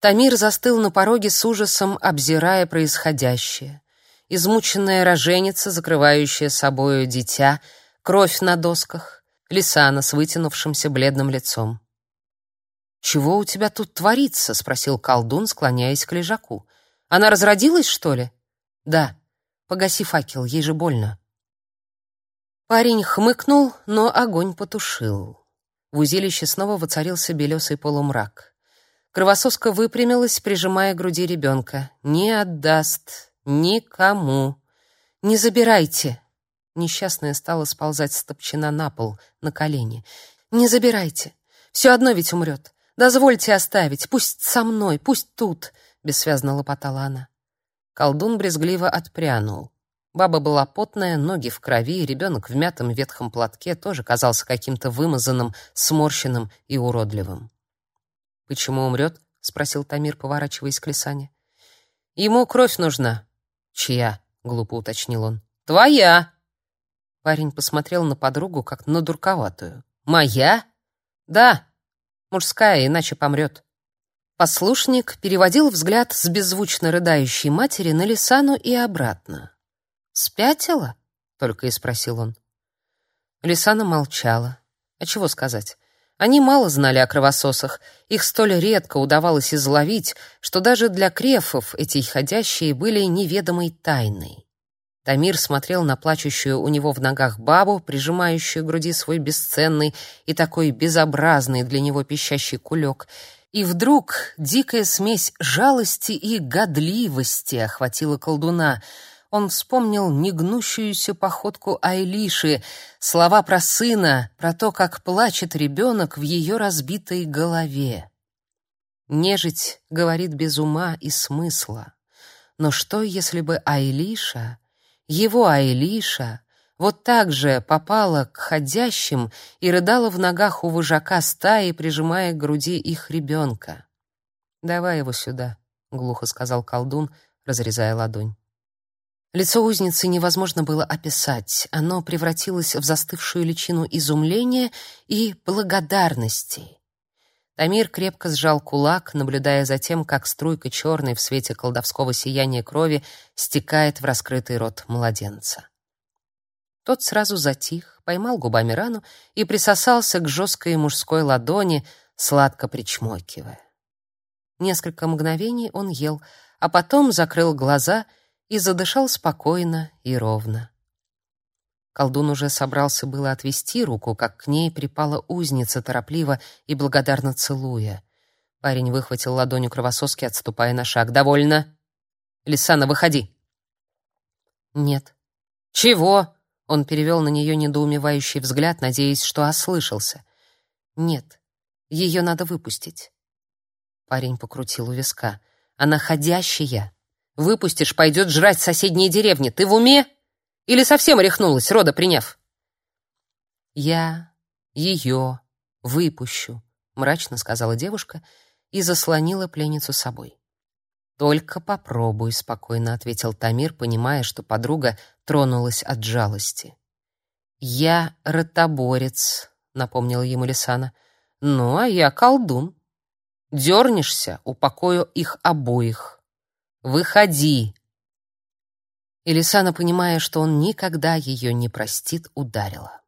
Тамир застыл на пороге с ужасом, обзирая происходящее. Измученная роженица, закрывающая собою дитя, кровь на досках, Лисана с вытянувшимся бледным лицом. «Чего у тебя тут творится?» — спросил колдун, склоняясь к лежаку. «Она разродилась, что ли?» «Да. Погаси факел, ей же больно». Парень хмыкнул, но огонь потушил. В узилище снова воцарился белесый полумрак. Кровососка выпрямилась, прижимая к груди ребенка. «Не отдаст. Никому. Не забирайте!» Несчастная стала сползать с топчина на пол, на колени. «Не забирайте. Все одно ведь умрет. Дозвольте оставить. Пусть со мной, пусть тут!» Бессвязно лопотала она. Колдун брезгливо отпрянул. Баба была потная, ноги в крови, и ребенок в мятом ветхом платке тоже казался каким-то вымазанным, сморщенным и уродливым. «Почему умрет?» — спросил Тамир, поворачиваясь к Лисане. «Ему кровь нужна». «Чья?» — глупо уточнил он. «Твоя!» Парень посмотрел на подругу, как на дурковатую. «Моя?» «Да, мужская, иначе помрет». Послушник переводил взгляд с беззвучно рыдающей матери на Лисану и обратно. «Спятила?» — только и спросил он. Лисана молчала. А чего сказать? Они мало знали о кровососах, их столь редко удавалось изловить, что даже для крефов эти ходящие были неведомой тайной. Тамир смотрел на плачущую у него в ногах бабу, прижимающую к груди свой бесценный и такой безобразный для него пищащий кулек, и вдруг дикая смесь жалости и годливости охватила колдуна — он вспомнил негнущуюся походку Айлиши, слова про сына, про то, как плачет ребенок в ее разбитой голове. Нежить говорит без ума и смысла. Но что, если бы Айлиша, его Айлиша, вот так же попала к ходящим и рыдала в ногах у вожака стаи, прижимая к груди их ребенка? «Давай его сюда», — глухо сказал колдун, разрезая ладонь. Лицо узницы невозможно было описать. Оно превратилось в застывшую личину изумления и благодарности. Тамир крепко сжал кулак, наблюдая за тем, как струйка черной в свете колдовского сияния крови стекает в раскрытый рот младенца. Тот сразу затих, поймал губами рану и присосался к жесткой мужской ладони, сладко причмокивая. Несколько мгновений он ел, а потом закрыл глаза — и задышал спокойно и ровно. Колдун уже собрался было отвести руку, как к ней припала узница, торопливо и благодарно целуя. Парень выхватил ладонью кровососки, отступая на шаг. «Довольно! Лисана, выходи!» «Нет». «Чего?» Он перевел на нее недоумевающий взгляд, надеясь, что ослышался. «Нет, ее надо выпустить». Парень покрутил у виска. «Она ходящая!» Выпустишь, пойдет жрать соседние деревни. Ты в уме? Или совсем рехнулась, рода приняв? Я ее выпущу, мрачно сказала девушка и заслонила пленницу собой. Только попробуй, спокойно ответил Тамир, понимая, что подруга тронулась от жалости. Я ротоборец, напомнила ему Лисана. Ну, а я колдун. Дернешься, упокою их обоих. Выходи!» Элисана, понимая, что он никогда ее не простит, ударила.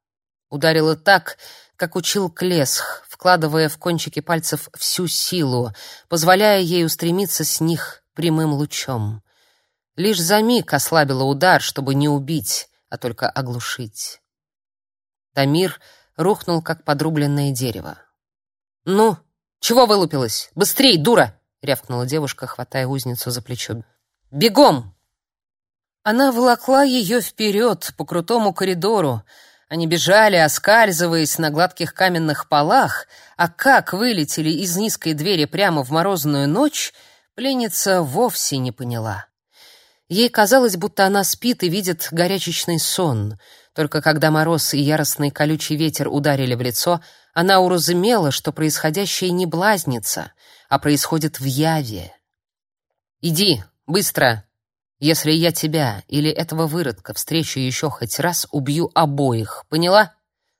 Ударила так, как учил Клесх, вкладывая в кончики пальцев всю силу, позволяя ей устремиться с них прямым лучом. Лишь за миг ослабила удар, чтобы не убить, а только оглушить. Тамир рухнул, как подрубленное дерево. «Ну, чего вылупилась? Быстрей, дура!» — рявкнула девушка, хватая узницу за плечо. «Бегом!» Она волокла ее вперед по крутому коридору. Они бежали, оскальзываясь на гладких каменных полах, а как вылетели из низкой двери прямо в морозную ночь, пленница вовсе не поняла. Ей казалось, будто она спит и видит горячечный сон. Только когда мороз и яростный колючий ветер ударили в лицо, она уразумела, что происходящее не блазница, а происходит в яве. Иди, быстро. Если я тебя или этого выродка встречу еще хоть раз, убью обоих. Поняла?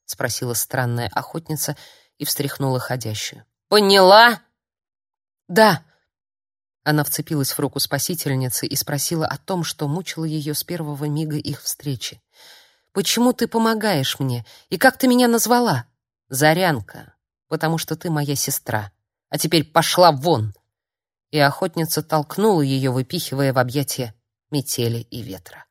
спросила странная охотница и встряхнула ходящую. Поняла? Да. Она вцепилась в руку спасительницы и спросила о том, что мучило ее с первого мига их встречи. Почему ты помогаешь мне? И как ты меня назвала? Зарянка, потому что ты моя сестра. А теперь пошла вон!» И охотница толкнула ее, выпихивая в объятия метели и ветра.